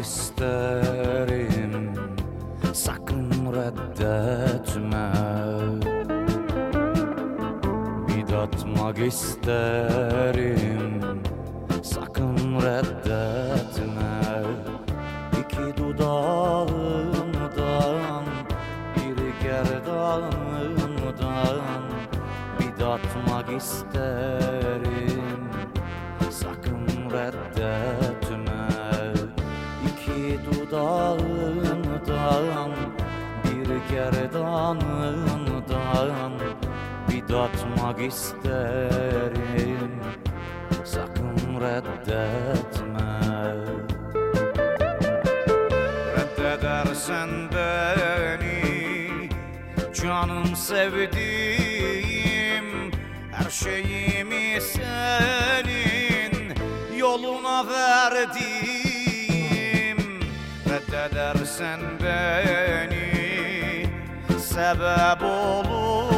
İsterim Sakın reddetme. Bir tatmak isterim Sakın reddetme. İki dudağından Bir gerdanından Bir tatmak isterim. Sakın reddetme İki dudağından Bir gerdanından Bir tatmak isterim. Sakın reddetme. Reddedersen beni Canım sevdiğim Her şeyimi senin Yoluna verdim Reddedersen beni Sebep olursun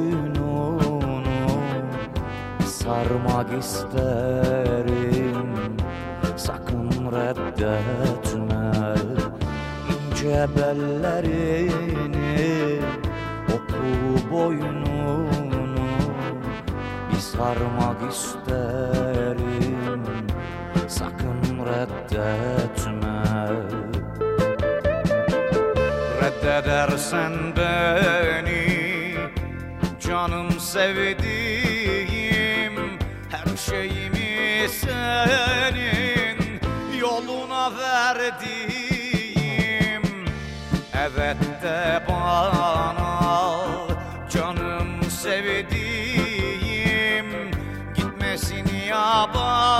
boynunu Sarmak isterim. Sakın reddetme ince bellerini Oku boynunu Bir sarmak isterim. Sakın reddetme. Reddedersen beni Canım sevdiğim Her şeyimi senin Yoluna verdim Evet de bana Canım sevdiğim Gitmesin ya bana